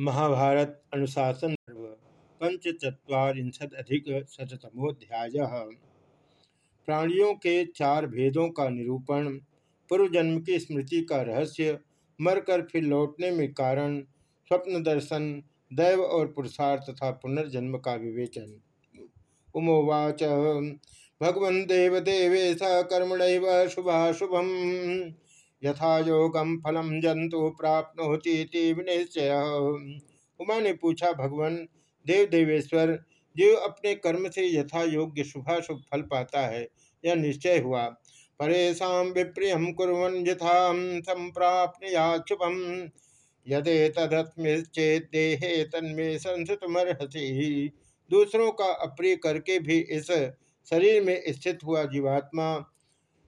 महाभारत अनुशासन पर्व पंचचत्वारिंशद अधिक शतमोध्याय प्राणियों के चार भेदों का निरूपण पूर्व जन्म की स्मृति का रहस्य, मरकर फिर लौटने में कारण, स्वप्न दर्शन, दैव और पुरुषार्थ तथा पुनर्जन्म का विवेचन। उमोवाच। भगवन् देवदेवेश कर्मण शुभाशुभम। यथा योगम फलम जंतु प्राप्त होती विनिश्चय। उमा ने पूछा, भगवान, देव देवेश्वर जो अपने कर्म से यथा योग्य शुभाशुभ फल पाता है? यह निश्चय हुआ। परेशा विप्रिय कुरन यथा संप्राप्त या शुभम यदे तदत्मेचेत देहे तन्मे संसतमर्हसी। दूसरों का अप्रिय करके भी इस शरीर में स्थित हुआ जीवात्मा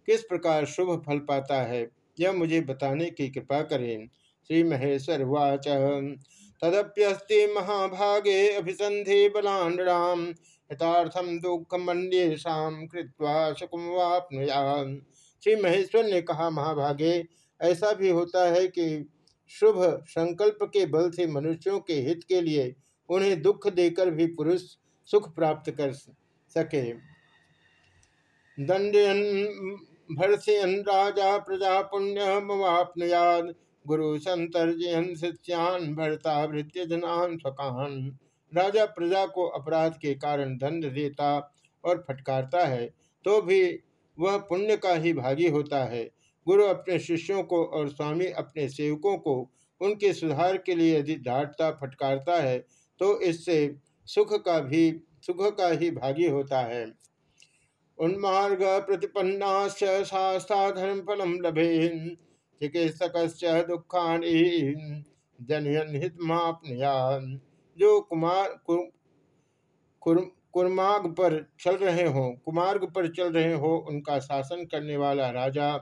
किस प्रकार शुभ फल पाता है? यह मुझे बताने की कृपा करें। श्री महेश्वर वाच तदप्यस्ति महाभागे अभिसंधि बलांडाम हितार्थम दुखमंडेशा कृत्वा शकुमवापनुया श्री महेश्वर ने कहा, महाभागे, ऐसा भी होता है कि शुभ संकल्प के बल से मनुष्यों के हित के लिए उन्हें दुख देकर भी पुरुष सुख प्राप्त कर सके। दंडयन भर्षयन राजा प्रजा पुण्य मवापनयाद गुरु संतर्जयन शिष्यान, भरता भृत्य जनान स्वकान। राजा प्रजा को अपराध के कारण दंड देता और फटकारता है तो भी वह पुण्य का ही भागी होता है। गुरु अपने शिष्यों को और स्वामी अपने सेवकों को उनके सुधार के लिए यदि डांटता, फटकारता है तो इससे सुख का भी, सुख का ही भागी होता है। उन्मार्ग प्रतिपन्ना धर्म फलम लभे चिकित्सक दुखानि जनयन हितमापनया जो कुमार कुर, कुर्मार्ग पर चल रहे हो कुमार्ग पर चल रहे हो उनका शासन करने वाला राजा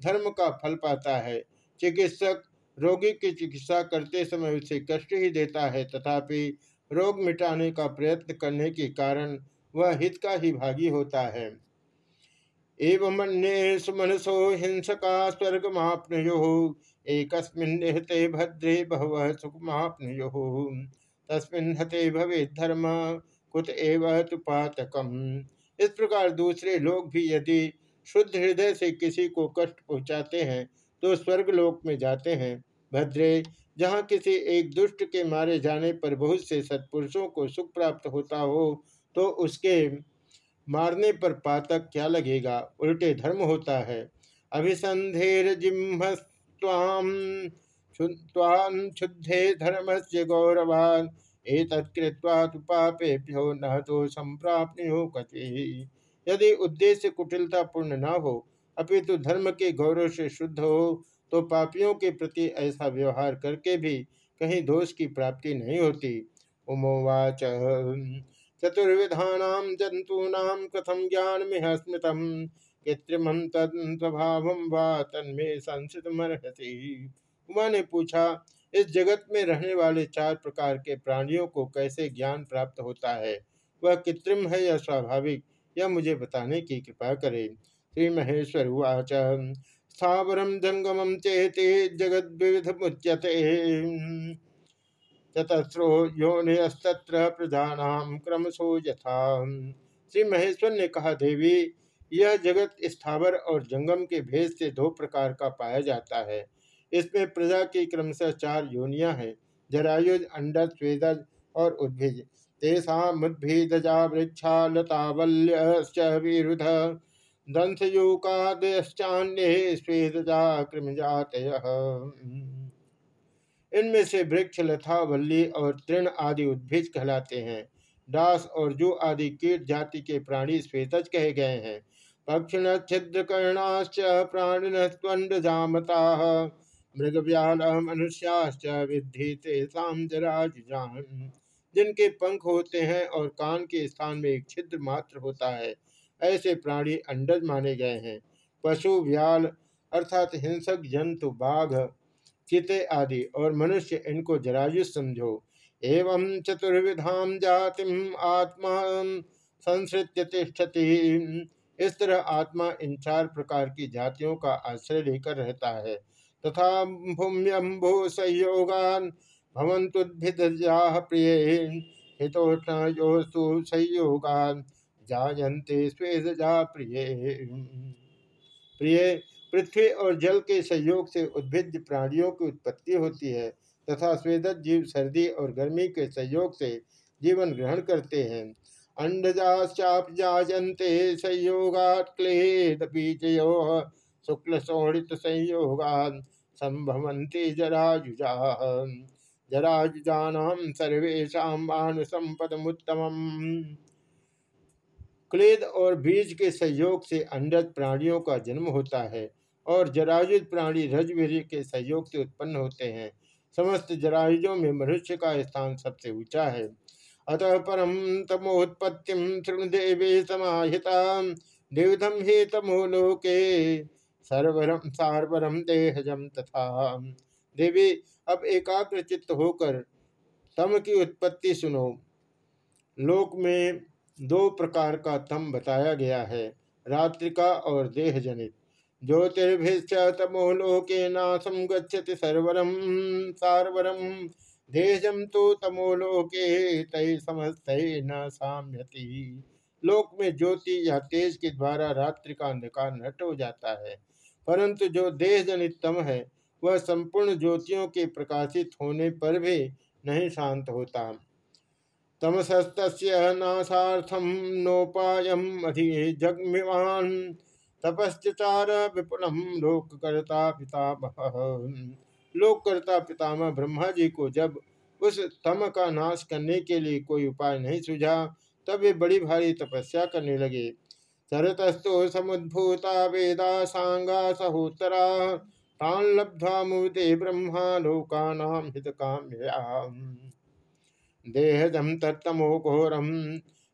धर्म का फल पाता है। चिकित्सक रोगी की चिकित्सा करते समय उसे कष्ट ही देता है तथापि रोग मिटाने का प्रयत्न करने के कारण वह हित का ही भागी होता है। एवं मनसो हिंसका स्वर्गमाप्नुयो एक हते भद्रे बहव सुखमाप्नुयो। तस्मिन हते भवे धर्म, कुत एव इस प्रकार दूसरे लोग भी यदि शुद्ध हृदय से किसी को कष्ट पहुँचाते हैं तो स्वर्गलोक में जाते हैं। भद्रे, जहाँ किसी एक दुष्ट के मारे जाने पर बहुत से सत्पुरुषों को सुख प्राप्त होता हो तो उसके मारने पर पातक क्या लगेगा? उल्टे धर्म होता है। अभिसंधेर जिम्हस्वाम धर्म से गौरवान। एतत्कृत्वा तो पापेभ्यो न तो संप्राप्त कति। यदि उद्देश्य कुटिलता पूर्ण न हो, अपितु धर्म के गौरव से शुद्ध हो तो पापियों के प्रति ऐसा व्यवहार करके भी कहीं दोष की प्राप्ति नहीं होती। उमोवाच चतुर्विधा जंतूना कथम ज्ञान में स्मृत कृत्रिम तद्भाव वा तन्मे संसितमर्हति उमा ने पूछा, इस जगत में रहने वाले चार प्रकार के प्राणियों को कैसे ज्ञान प्राप्त होता है? वह कृत्रिम है या स्वाभाविक? यह मुझे बताने की कृपा करे। श्री महेश्वर उवाच स्थावरम जंगमम चेते जगद विविध मुच्यते चतस्रो योनिस्तत्र प्रधानाम क्रमशो यथा। श्री महेश्वर ने कहा, देवी, यह जगत स्थावर और जंगम के भेद से दो प्रकार का पाया जाता है। इसमें प्रजा की क्रमशः चार योनियाँ हैं, जरायुज, अंडज, स्वेदज और उद्भिज। तेषा मुद्भिदजा वृक्षा लतावल्य दंशयूकादश्चान्य स्वेदजा कृमजात इनमें से वृक्ष लथा वल्ली और तृण आदि उद्भिज कहलाते हैं। दास और जू आदि कीट जाति के प्राणी श्वेतज कहे गए हैं। पक्षिण छिद्रकर्णाश्च प्राणिन जामता, मृग व्याल मनुष्याश्च तेषाम जराजान जिनके पंख होते हैं और कान के स्थान में एक छिद्र मात्र होता है, ऐसे प्राणी अंडज माने गए हैं। पशु, व्याल अर्थात हिंसक जंतु, बाघ चिते आदि, और मनुष्य इनको जरायुष समझो। एवं चतुर्विधाम जातिम आत्मा संसृत्य तिष्ठति। इस तरह आत्मा इन चार प्रकार की जातियों का आश्रय लेकर रहता है। तथा भूम्यम्भू संयोगान भवंतुद्भिदजा प्रिय। हितोष्ण योस्तु संयोगा जायन्ते स्वेदजा प्रिय। प्रिय पृथ्वी और जल के सहयोग से उद्भिद प्राणियों की उत्पत्ति होती है तथा स्वेदत जीव सर्दी और गर्मी के सहयोग से जीवन ग्रहण करते हैं। अंडजाश्चाप जायन्ते संयोगात क्लेद बीजयो शुक्ल शोणित संयोगात संभवंती जरायुजा। जरायुजानाम सर्वेशा मानुषम पदमुत्तम क्लेद और बीज के सहयोग से अंडज प्राणियों का जन्म होता है। और जरायुज प्राणी रजवीर के सहयोग से उत्पन्न होते हैं। समस्त जरायुजों में मनुष्य का स्थान सबसे ऊँचा है। अतः परम तमोत्पत्ति तृणदेवे समाहिता देवधम ही तमो लोके। सर्वरम सारवरम देहजम तथा। देवी, अब एकाग्र चित्त होकर तम की उत्पत्ति सुनो। लोक में दो प्रकार का तम बताया गया है रात्रिका और देह जनित ज्योतिर्भिश्च तमोलोके नाशम गच्छति सर्वरम सारवरम देहजम तो तमोलोके तय समस्त न साम्यति। लोक में ज्योति या तेज के द्वारा रात्रि का अंधकार नट हो जाता है। परंतु जो देह जनित तम है, वह संपूर्ण ज्योतियों के प्रकाशित होने पर भी नहीं शांत होता। तमसस्त नाशार्थम नोपायम अधि तपस्चार विपुलम लोक करता पितामह। लोक करता पितामह ब्रह्मा जी को जब उस तम का नाश करने के लिए कोई उपाय नहीं सुझा, तब वे बड़ी भारी तपस्या करने लगे। सरतस्तु समुद्भूता वेदा सांगा सहोत्तरा, तान लब्ध्वा मुदे ब्रह्मा लोकानाम हित काम्याम देहजम तत्तमो घोरम,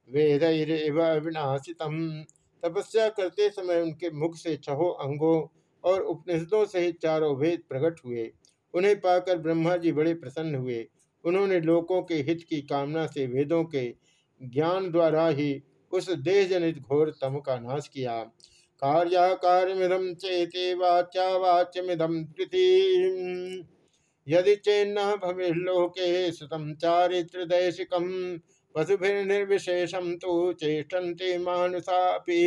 वेदैरव विनाशितम तपस्या करते समय उनके मुख से छहो अंगों और उपनिषदों सहित चारों वेद प्रकट हुए। उन्हें पाकर ब्रह्मा जी बड़े प्रसन्न हुए। उन्होंने लोगों के हित की कामना से वेदों के ज्ञान द्वारा ही उस देह जनित घोर तम का नाश किया। कार्या कार्यमिदम चेते वाच्या वाच्यमिदम यदि चेन्न भविलोके सुतम चारित्र दैशिकम पशुभिर्निर्विशेषम तो चेष्टन्ते मानुषापि।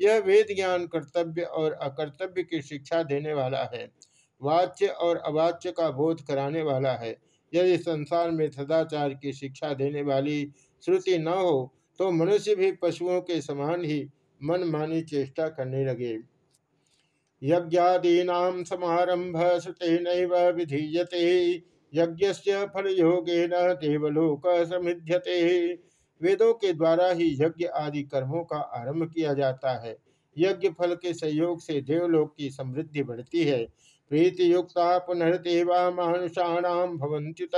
यह वेद ज्ञान कर्तव्य और अकर्तव्य की शिक्षा देने वाला है। वाच्य और अवाच्य का बोध कराने वाला है। यदि संसार में सदाचार की शिक्षा देने वाली श्रुति न हो तो मनुष्य भी पशुओं के समान ही मनमानी चेष्टा करने लगे। यज्ञादीना समारंभ श्रुते विधीयते। यज्ञ फल योगेन देवलोक समिध्यते वेदों के द्वारा ही यज्ञ आदि कर्मों का आरंभ किया जाता है। यज्ञ फल के सहयोग से देवलोक की समृद्धि बढ़ती है। प्रीति युक्ता पुनर्देवा मानुषाणाम भवंत्युत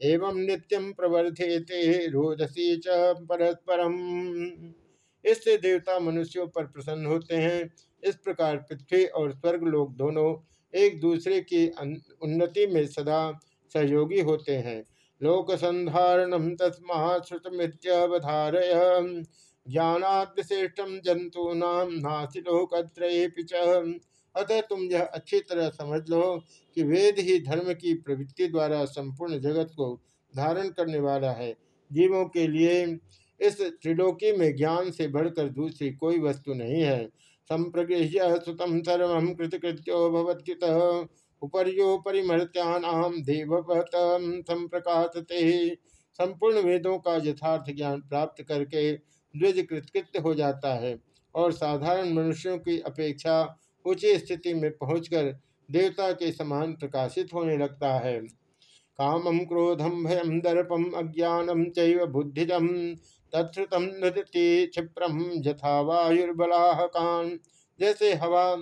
एवं नित्यम प्रवर्धेते रोदसी च परस्परम। इससे देवता मनुष्यों पर प्रसन्न होते हैं। इस प्रकार पृथ्वी और स्वर्ग लोग दोनों एक दूसरे की उन्नति में सदा सहयोगी होते हैं। लोक संधारणम तस्मा श्रुतमृत्यवधारय ज्ञानादिश्रेष्ठम जंतु नाम अतः तुम यह अच्छी तरह समझ लो कि वेद ही धर्म की प्रवृत्ति द्वारा संपूर्ण जगत को धारण करने वाला है। जीवों के लिए इस त्रिलोकी में ज्ञान से बढ़कर दूसरी कोई वस्तु नहीं है। संप्रगृह्य सुतम सर्व कृतकृत्यो भवत्युत उपर्योपरिमर्त्यानाम देववत संप्रकाशते संपूर्ण वेदों का यथार्थ ज्ञान प्राप्त करके द्विज कृतकृत्य हो जाता है और साधारण मनुष्यों की अपेक्षा ऊँची स्थिति में पहुंचकर देवता के समान प्रकाशित होने लगता है। कामम क्रोधम भयम दर्पम अज्ञानम चैव बुद्धिजम। तत्म नृति क्षिप्रम यथा वायुर्बलाहकान जैसे हवा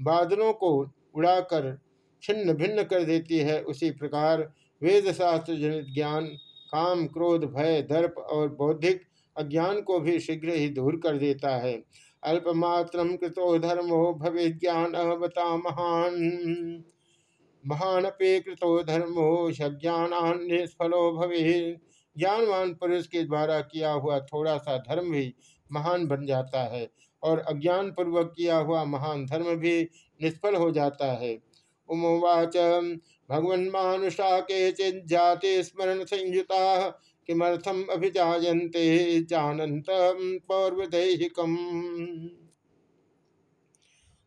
बादलों को उड़ाकर छिन्न भिन्न कर देती है, उसी प्रकार वेद शास्त्र जनित ज्ञान, काम, क्रोध, भय, दर्प और बौद्धिक अज्ञान को भी शीघ्र ही दूर कर देता है। अल्पमात्र कृतो धर्मो भवे ज्ञान अवता महान। महानपे कृतो धर्मो ज्ञान निष्फलो भवे ज्ञानवान पुरुष के द्वारा किया हुआ थोड़ा सा धर्म भी महान बन जाता है और अज्ञान पूर्वक किया हुआ महान धर्म भी निष्फल हो जाता है। उमोवाच भगवन् मानुषा के चिजाते स्मरण संयुता किमर्थम अभिजायन्ते जानत पौर्वदैहिकम।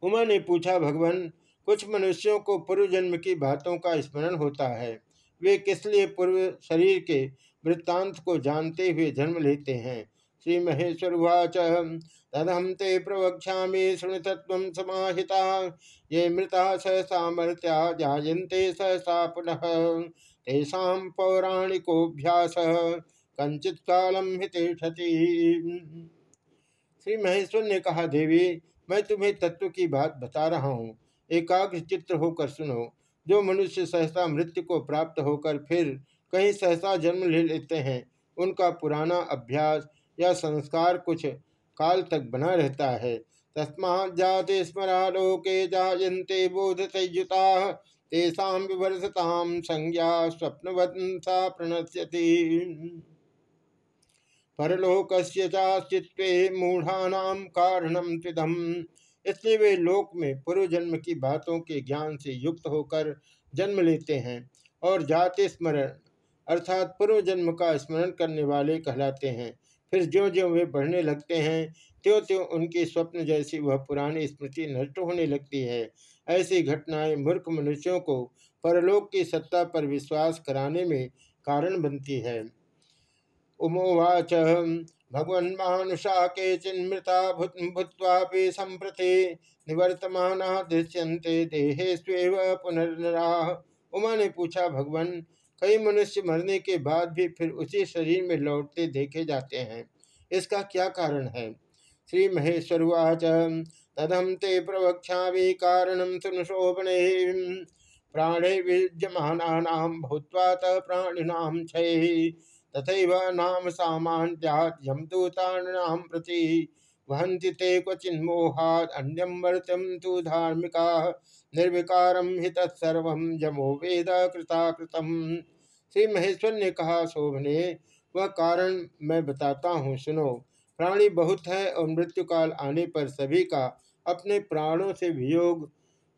उमा ने पूछा, भगवान, कुछ मनुष्यों को पूर्व जन्म की बातों का स्मरण होता है। वे किस लिए पूर्व शरीर के वृत्तांत को जानते हुए जन्म लेते हैं। श्री महेश्वर वाच तदहम ते प्रवक्षा शृणु तत्व समाहिता। ये मृता सहसा मर्त्या जायन्ते सहसा पुनः। तेषा पौराणिकोभ्यास कंचित कालम हितेषति। श्री महेश्वर ने कहा, देवी, मैं तुम्हें तत्व की बात बता रहा हूँ। एकाग्र चित्र होकर सुनो। जो मनुष्य सहसा मृत्यु को प्राप्त होकर फिर कहीं सहसा जन्म ले लेते हैं। उनका पुराना अभ्यास या संस्कार कुछ काल तक बना रहता है। तस्मा जाते स्मरालोके जायन्ते बोध संयुता, तेषा विवर्षताम संज्ञा स्वप्नवंसा प्रणश्यति परलोक चास्तित्व मूढ़ानाम कारणम त्विदम। इसलिए वे लोक में पूर्व जन्म की बातों के ज्ञान से युक्त होकर जन्म लेते हैं और जाति स्मरण अर्थात पूर्व जन्म का स्मरण करने वाले कहलाते हैं। फिर ज्यो ज्यो वे बढ़ने लगते हैं त्यों त्यों उनकी स्वप्न जैसी वह पुरानी स्मृति नष्ट होने लगती है। ऐसी घटनाएँ मूर्ख मनुष्यों को परलोक की सत्ता पर विश्वास कराने में कारण बनती है। उमोवाच भगवन्मानुषा के चिन्मृता भूत्वापि संप्रति निवर्तमान दृश्यन्ते देहे स्वेव पुनर्नरा। उमा ने पूछा, भगवान कई मनुष्य मरने के बाद भी फिर उसी शरीर में लौटते देखे जाते हैं। इसका क्या कारण है? श्री महेश्वरवाच तदम ते प्रवक्षा कारण सुनशोभने प्राणे विद्यमाना भूत्वा प्राणिनाम क्षय। तथा नाम सामान्याम दूतानाम प्रति। वहंति ते क्वचिन्मोहाद अन्यम वर्तम तो धार्मिका निर्विकारम हि तत्सर्व जमो वेद कृता श्री महेश्वर ने कहा, शोभने, वह कारण मैं बताता हूँ, सुनो। प्राणी बहुत है और मृत्यु काल आने पर सभी का अपने प्राणों से वियोग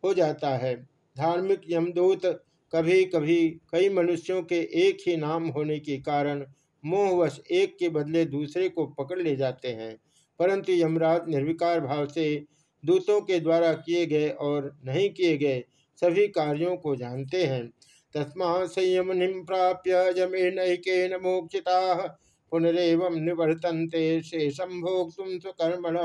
हो जाता है। धार्मिक यमदूत कभी कभी कई मनुष्यों के एक ही नाम होने के कारण मोहवश एक के बदले दूसरे को पकड़ ले जाते हैं। परंतु यमराज निर्विकार भाव से दूतों के द्वारा किए गए और नहीं किए गए सभी कार्यों को जानते हैं। तस्मा संयम निम प्राप्य यमे नैके न मोक्षिता, पुनरव निवर्तनते शेषम भोग तुम स्वकर्मण।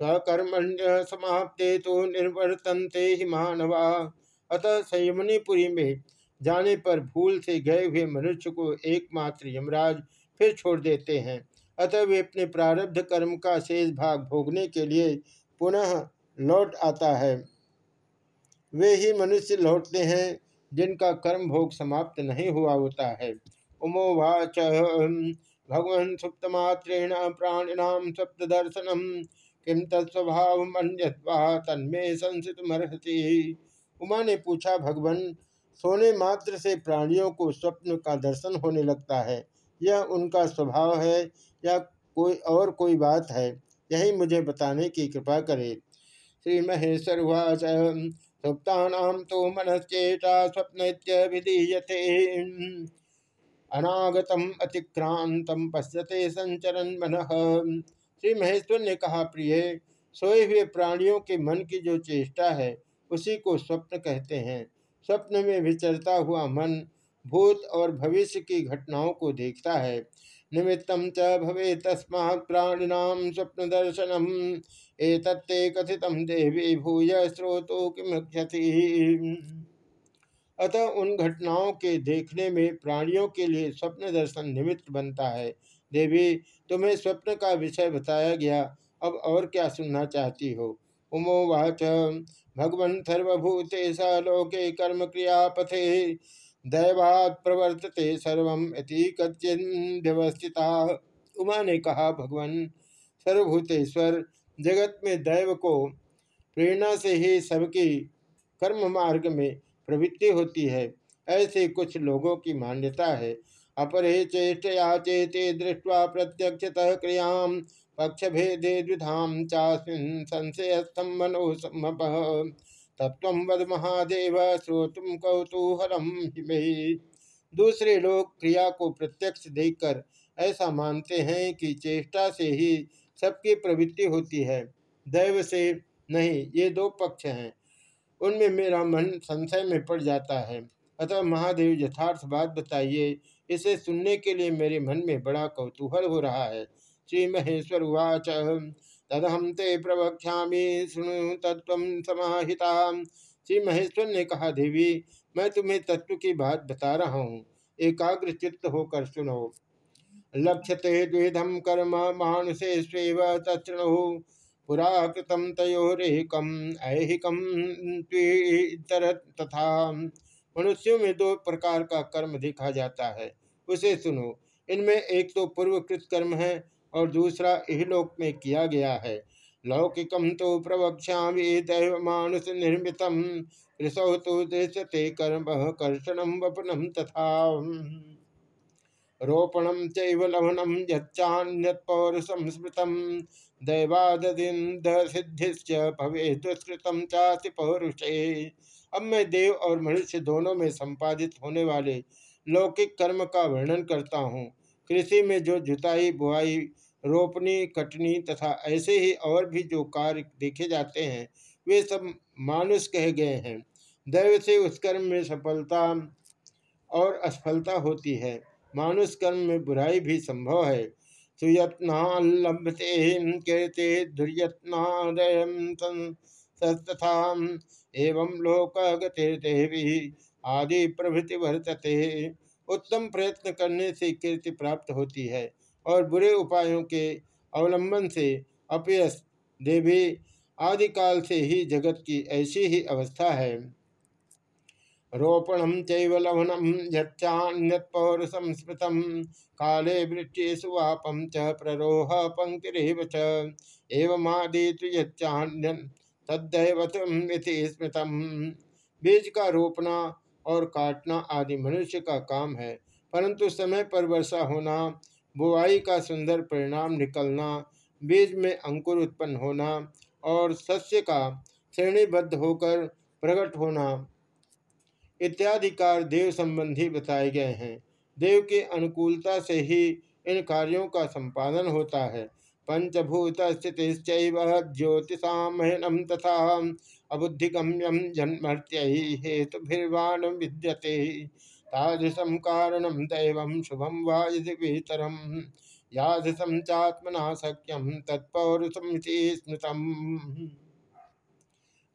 स्वकर्मण्य समाप्ते तो निर्वर्तनते ही मानवा। अतः संयमनीपुरी में जाने पर भूल से गए हुए मनुष्य को एकमात्र यमराज फिर छोड़ देते हैं। अतः वे अपने प्रारब्ध कर्म का शेष भाग भोगने के लिए पुनः लौट आता है। वे ही मनुष्य लौटते हैं, जिनका कर्म भोग समाप्त नहीं हुआ होता है। उमोवाच भगवान सुप्तमात्रेण प्राणिनाम सप्तदर्शनम किम तत्स्वभाव तन्मे संसित मरहती उमा ने पूछा, भगवान, सोने मात्र से प्राणियों को स्वप्न का दर्शन होने लगता है, यह उनका स्वभाव है या कोई और कोई बात है, यही मुझे बताने की कृपा करे। श्री महेश्वर सुप्ता तो मनश्चेटा स्वप्न विधीयते। अनागतम अतिक्रांतम पश्यते संचरण मन। श्री महेश्वर ने कहा, प्रिय, सोए हुए प्राणियों के मन की जो चेष्टा है, उसी को स्वप्न कहते हैं। स्वप्न में विचरता हुआ मन भूत और भविष्य की घटनाओं को देखता है। निमित्तम च भवे तस्मा प्राणिनाम स्वप्न दर्शनम एतत्ते कथितम देवी भूय स्रोतो किमक्षति अतः उन घटनाओं के देखने में प्राणियों के लिए स्वप्न दर्शन निमित्त बनता है। देवी, तुम्हें स्वप्न का विषय बताया गया। अब और क्या सुनना चाहती हो? उमोवाच भगवन् सर्वभूते स लोके कर्म क्रियापथे। दैवात प्रवर्तते सर्वम व्यवस्थिता उमा ने कहा, भगवान, सर्वभूतेश्वर, जगत में दैव को प्रेरणा से ही सबकी कर्म मार्ग में प्रवृत्ति होती है। ऐसे कुछ लोगों की मान्यता है। अपरे चेष्टया चेते दृष्टवा प्रत्यक्षतः क्रियाम पक्ष भेदे द्विधाम चास्मिन संशयस्थम मनोसम तत्व वद महादेव श्रोतुम कौतूहलम दूसरे लोग क्रिया को प्रत्यक्ष देखकर ऐसा मानते हैं कि चेष्टा से ही सबकी प्रवृत्ति होती है। दैव से नहीं, ये दो पक्ष हैं। उनमें मेरा मन संशय में पड़ जाता है। अतः महादेव यथार्थ बात बताइए, इसे सुनने के लिए मेरे मन में बड़ा कौतूहल हो रहा है। श्री महेश्वर उवाच। तदहम ते प्रवक्षा शुणु तत्व समाहिता श्री महेश्वर ने कहा, देवी, मैं तुम्हें तत्व की बात बता रहा हूँ। एकाग्र चित्त होकर सुनो। लक्ष्यते द्विधम कर्म मानुषे स्वेव तृणु पुरा कृतम तयोरेकम ऐहिकम तथा। मनुष्यों में दो प्रकार का कर्म देखा जाता है, उसे सुनो। इनमें एक तो पूर्वकृत कर्म है और दूसरा इहलोक में किया गया है। लौकिकम तो प्रवक्षा दैव मानुष निर्मित तो दृश्यते कर्म कर्षणम वपनम तथा। रोपणम चवनम यौरुषम स्मृतम दैवादिंद भवे दुष्कृतम चाति पौरुषे। अब मैं देव और मनुष्य दोनों में संपादित होने वाले लौकिक कर्म का वर्णन करता हूँ। कृषि में जो जुताई बुआई रोपनी, कटनी तथा ऐसे ही और भी जो कार्य देखे जाते हैं, वे सब मानुष कहे गए हैं। दैव से उस कर्म में सफलता और असफलता होती है। मानुष कर्म में बुराई भी संभव है। सुयत्ना लभते कीर्ति दुर्यत्नादय तथा एवं लोक गतिर्देवी आदि प्रभृति वर्तते। उत्तम प्रयत्न करने से कीर्ति प्राप्त होती है। और बुरे उपायों के अवलंबन से, अपयस देवी आदिकाल से ही जगत की ऐसी ही अवस्था है। रोपणम चैवलवनम यौर संस्मृत काले वृक्षे सुवापम च प्ररोह पंक्तिरव एवमादितु यच्चान्यन स्मृतम। बीज का रोपना और काटना आदि मनुष्य का काम है, परंतु समय पर वर्षा होना बुआई का सुंदर परिणाम निकलना, बीज में अंकुर उत्पन्न होना और सस्य का श्रेणीबद्ध होकर प्रकट होना इत्यादि कार्य देव संबंधी बताए गए हैं। देव की अनुकूलता से ही इन कार्यों का संपादन होता है। पंचभूत स्थित ज्योतिषामहनम तथा अबुद्धिगम्यम जन्मर्त्य हेतुभिर्वाण विद्यते। तादृशम कारणम दैव शुभम वायुतरम यादृशम चात्मना सक्यम तत्पौरुषम स्मृतम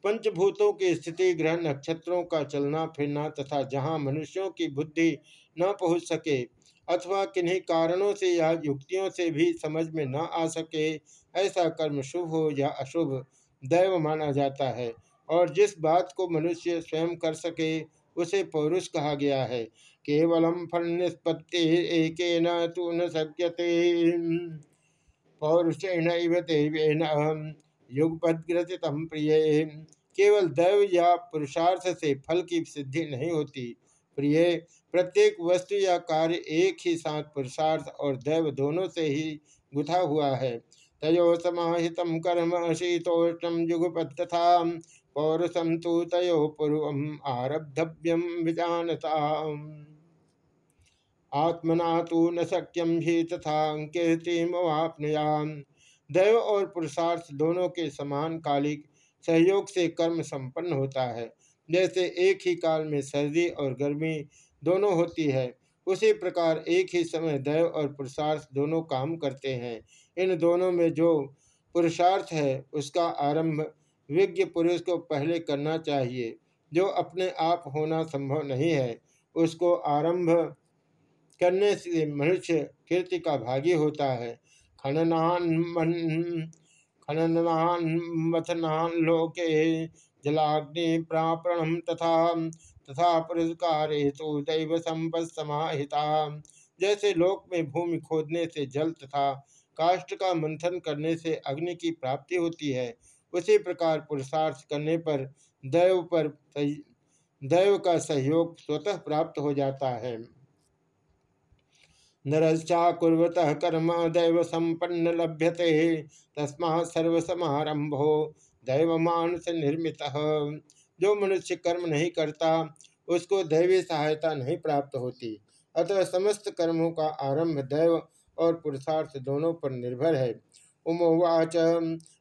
पंचभूतों की स्थिति, ग्रह नक्षत्रों का चलना, फिरना तथा जहाँ मनुष्यों की बुद्धि न पहुँच सके अथवा किन्हीं कारणों से या युक्तियों से भी समझ में न आ सके, ऐसा कर्म शुभ हो या अशुभ, दैव माना जाता है। और जिस बात को मनुष्य स्वयं कर सके उसे पौरुष कहा गया है। केवलम फल निष्पत्ति एक न तू न सक्यते पौरुषेण देवेन युगपदग्रथितम प्रिय। केवल दैव या पुरुषार्थ से फल की सिद्धि नहीं होती। प्रिय, प्रत्येक वस्तु या कार्य एक ही साथ पुरुषार्थ और दैव दोनों से ही गुथा हुआ है। तयो समाहित कर्म शीतोष्ण युगपत तथा पौरुषम तो तयो पूर्व आरब्धव्यम विजानता आत्मना तो न सक्यम ही तथा कीर्तिमवापनयाम दैव और पुरुषार्थ दोनों के समान कालिक सहयोग से कर्म संपन्न होता है। जैसे एक ही काल में सर्दी और गर्मी दोनों होती है, उसी प्रकार एक ही समय दैव और पुरुषार्थ दोनों काम करते हैं। इन दोनों में जो पुरुषार्थ है, उसका आरंभ विज्ञ पुरुष को पहले करना चाहिए। जो अपने आप होना संभव नहीं है, उसको आरंभ करने से मनुष्य कीर्ति का भागी होता है। खननान मन, खननान मथनान लोके जलाग्नि प्रापणम तथा तथा पुरस्कार हेतु दैव संपद समाहिता। जैसे लोक में भूमि खोदने से जल तथा काष्ट का मंथन करने से अग्नि की प्राप्ति होती है उसी प्रकार पुरुषार्थ करने पर दैव पर दैव का सहयोग स्वतः प्राप्त हो जाता है। नरश्चाकुर्वत कर्म दैव संपन्न लभ्यते, तस्मा सर्वसमारंभो दैव मानुष निर्मित। जो मनुष्य कर्म नहीं करता, उसको दैवी सहायता नहीं प्राप्त होती। अतः समस्त कर्मों का आरंभ दैव और पुरुषार्थ दोनों पर निर्भर है। उमोवाच।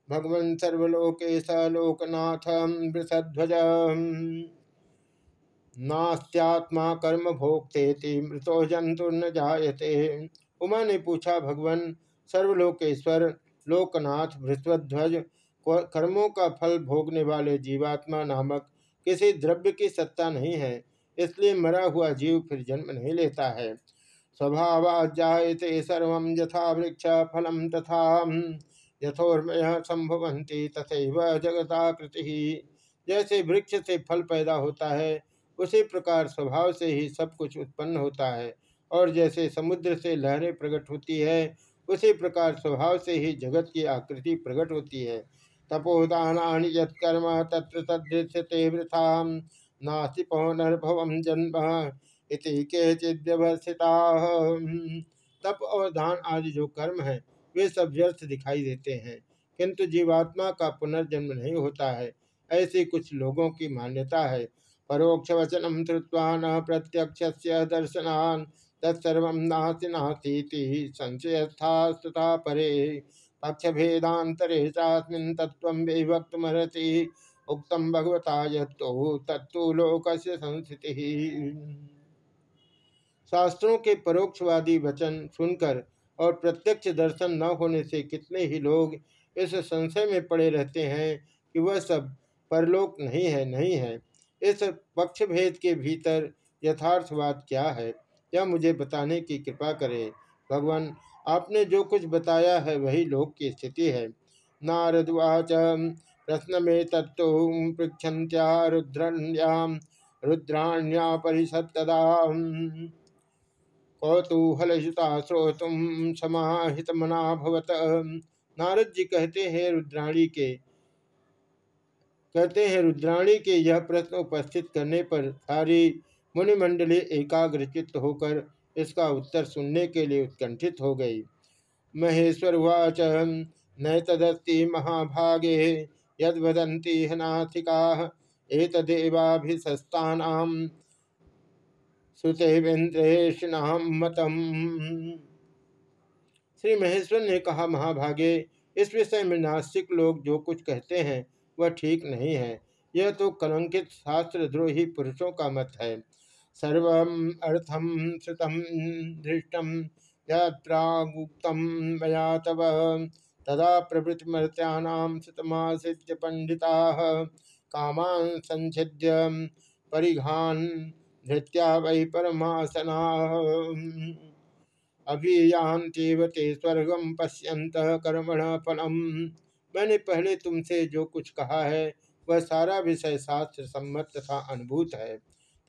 भगवन् सर्वलोकेश लोकनाथ वृषध्वज। नास्त्यात्मा कर्म भोक्ते मृतो जंतु न जायते। उमा ने पूछा, भगवान सर्वलोकेश्वर, लोकनाथ भृष्वध्वज कर्मों का फल भोगने वाले जीवात्मा नामक किसी द्रव्य की सत्ता नहीं है, इसलिए मरा हुआ जीव फिर जन्म नहीं लेता है। स्वभाव जायते सर्व यथा वृक्ष फलम तथा यथोर्मय संभवंती तथा जगताकृति जैसे वृक्ष से फल पैदा होता है, उसी प्रकार स्वभाव से ही सब कुछ उत्पन्न होता है, और जैसे समुद्र से लहरें प्रकट होती है, उसी प्रकार स्वभाव से ही जगत की आकृति प्रकट होती है। तपोदान यत्कर्म तत्र तदृश्यते वृथा, नास्ति पौनर्भव जन्म। इति केचिद्यवस्थिता। तप और दान आदि जो कर्म है, वे सब व्यर्थ दिखाई देते हैं, किंतु जीवात्मा का पुनर्जन्म नहीं होता है। ऐसी कुछ लोगों की मान्यता है। परोक्ष वचनम श्रुवा न प्रत्यक्ष दर्शनान, तत्सर्व नास्ति नास्ती संशयस्थास्तुता परे। पक्ष भेदातरे चास्मिन् तत्व विभक्तमर्हति। उक्तम भगवता यो तत्व लोक संस्थिति। शास्त्रों के परोक्षवादी वचन सुनकर और प्रत्यक्ष दर्शन न होने से कितने ही लोग इस संशय में पड़े रहते हैं कि वह सब परलोक नहीं है नहीं है। इस पक्ष भेद के भीतर यथार्थवाद क्या है? यह मुझे बताने की कृपा करें। भगवान, आपने जो कुछ बताया है वही लोक की स्थिति है। नारदवाच प्रश्न में तत्व पृछन्त्या रुद्रण्याम रुद्राण्या परिषद तदा कौतूहलयुता श्रोतुम समाहित मना भवत। नारद जी कहते हैं रुद्राणी के, कहते हैं रुद्राणी के यह प्रश्न उपस्थित करने पर सारी मुनिमंडली एकाग्रचित होकर इसका उत्तर सुनने के लिए उत्कंठित हो गई। महेश्वर वाच न तदस्ति महाभागे यद वदंती नाथिका श्री महेश्वर ने कहा, महाभागे, इस विषय में नास्तिक लोग जो कुछ कहते हैं, वह ठीक नहीं है। यह तो कलंकित शास्त्रद्रोही पुरुषों का मत है। सर्व अर्थम श्रुतम धृष्टम यत्रागुप्तम मया तदा प्रभृतिमर्त्यानाम श्रुतमाश्रित्य पंडिता कामान परिघान धृत्या वै परमासना अभियांतीव ते स्वर्गम पश्यंत कर्मण फलम मैंने पहले तुमसे जो कुछ कहा है, वह सारा विषय शास्त्र सम्मत तथा अनुभूत है।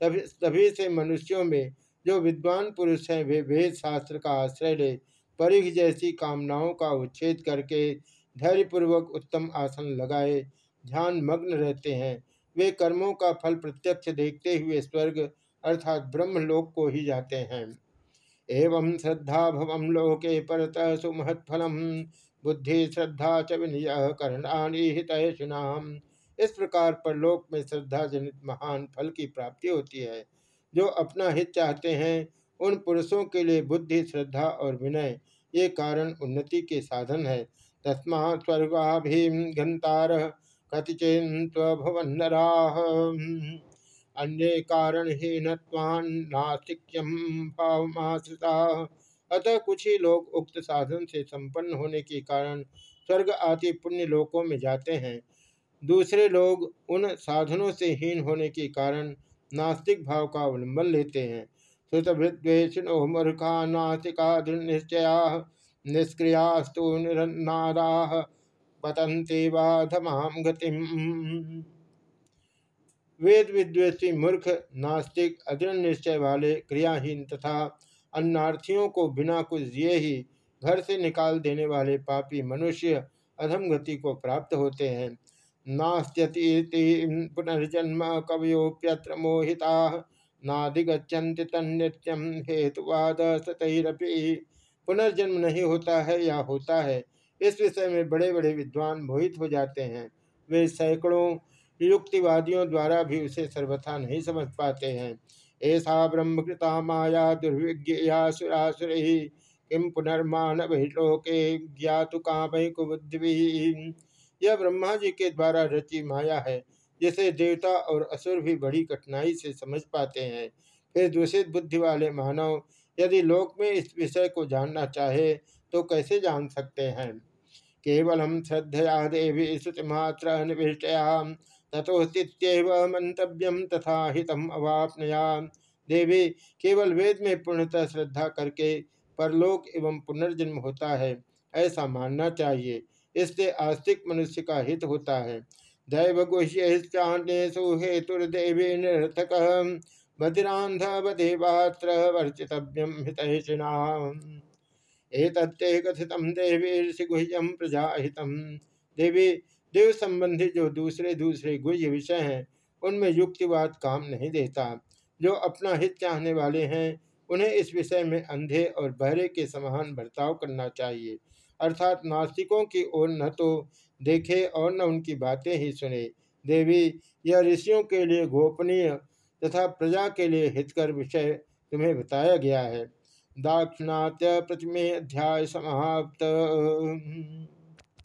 तभी तभी से मनुष्यों में जो विद्वान पुरुष हैं, वे वेद शास्त्र का आश्रय ले, परिघ जैसी कामनाओं का उच्छेद करके धैर्यपूर्वक उत्तम आसन लगाए, ध्यान मग्न रहते हैं। वे कर्मों का फल प्रत्यक्ष देखते हुए स्वर्ग अर्थात ब्रह्मलोक को ही जाते हैं। एवं श्रद्धा भवम लोके परत सुमहत फलम बुद्धि श्रद्धा च विनय करणानी इस प्रकार पर लोक में श्रद्धा जनित महान फल की प्राप्ति होती है। जो अपना हित चाहते हैं, उन पुरुषों के लिए बुद्धि, श्रद्धा और विनय ये कारण उन्नति के साधन है। तस्मा स्वर्गाभिघंतार कतिचेन्वन्नरा अन्य कारण ही नास्तिक्यम भावमाश्रिता अतः कुछ ही लोग उक्त साधन से संपन्न होने के कारण स्वर्ग आदि पुण्य लोकों में जाते हैं। दूसरे लोग उन साधनों से हीन होने के कारण नास्तिक भाव का अवलंबन लेते हैं। श्रुतभृद्वेषिणो मूर्खा नास्तिका निश्चया निष्क्रियास्तु निरन्नादा पतंते वाधमाम गतिम। वेद विद्वेषी मूर्ख, नास्तिक अदृढ़ निश्चय वाले, क्रियाहीन तथा अन्नार्थियों को बिना कुछ दिए ही घर से निकाल देने वाले पापी मनुष्य अधम गति को प्राप्त होते हैं। नास्त्यतीति पुनर्जन्म कवयोप्यत्र मोहिता नादिगछन्ति तन्नित्यम हेतुवाद सतरपि। पुनर्जन्म नहीं होता है या होता है, इस विषय में बड़े बड़े विद्वान मोहित हो जाते हैं। वे सैकड़ों युक्तिवादियों द्वारा भी उसे सर्वथा नहीं समझ पाते हैं। ऐसा ब्रह्मकृता माया दुर्विज्ञया सुरासुर किम पुनर्मानव लोके ज्ञातु काम कुबुद्धि यह ब्रह्मा जी के द्वारा रची माया है, जिसे देवता और असुर भी बड़ी कठिनाई से समझ पाते हैं। फिर दूषित बुद्धि वाले मानव यदि लोक में इस विषय को जानना चाहे तो कैसे जान सकते हैं? केवल हम श्रद्धया देवी श्रुतिमात्र निविष्टया तथोस्तिव मंतव्यम तथा हितम अवापनया देवी, केवल वेद में पूर्णतः श्रद्धा करके परलोक एवं पुनर्जन्म होता है, ऐसा मानना चाहिए। इससे आस्तिक मनुष्य का हित होता है। दैव गुह्येषु हेतुर्देवी निरर्थक बधिरांधवदेवात्र वर्चितव्यम हितैषिणा एतत्ते कथितम देवी गुह्यम प्रजाहितम। देवी देव संबंधी जो दूसरे दूसरे गुह्य विषय हैं, उनमें युक्तिवाद काम नहीं देता। जो अपना हित चाहने वाले हैं, उन्हें इस विषय में अंधे और बहरे के समान बर्ताव करना चाहिए। अर्थात नास्तिकों की ओर न तो देखे और न उनकी बातें ही सुने। देवी, यह ऋषियों के लिए गोपनीय तथा प्रजा के लिए हितकर विषय तुम्हें बताया गया है। दाक्षिणात्य प्रतिमे अध्याय समाप्त।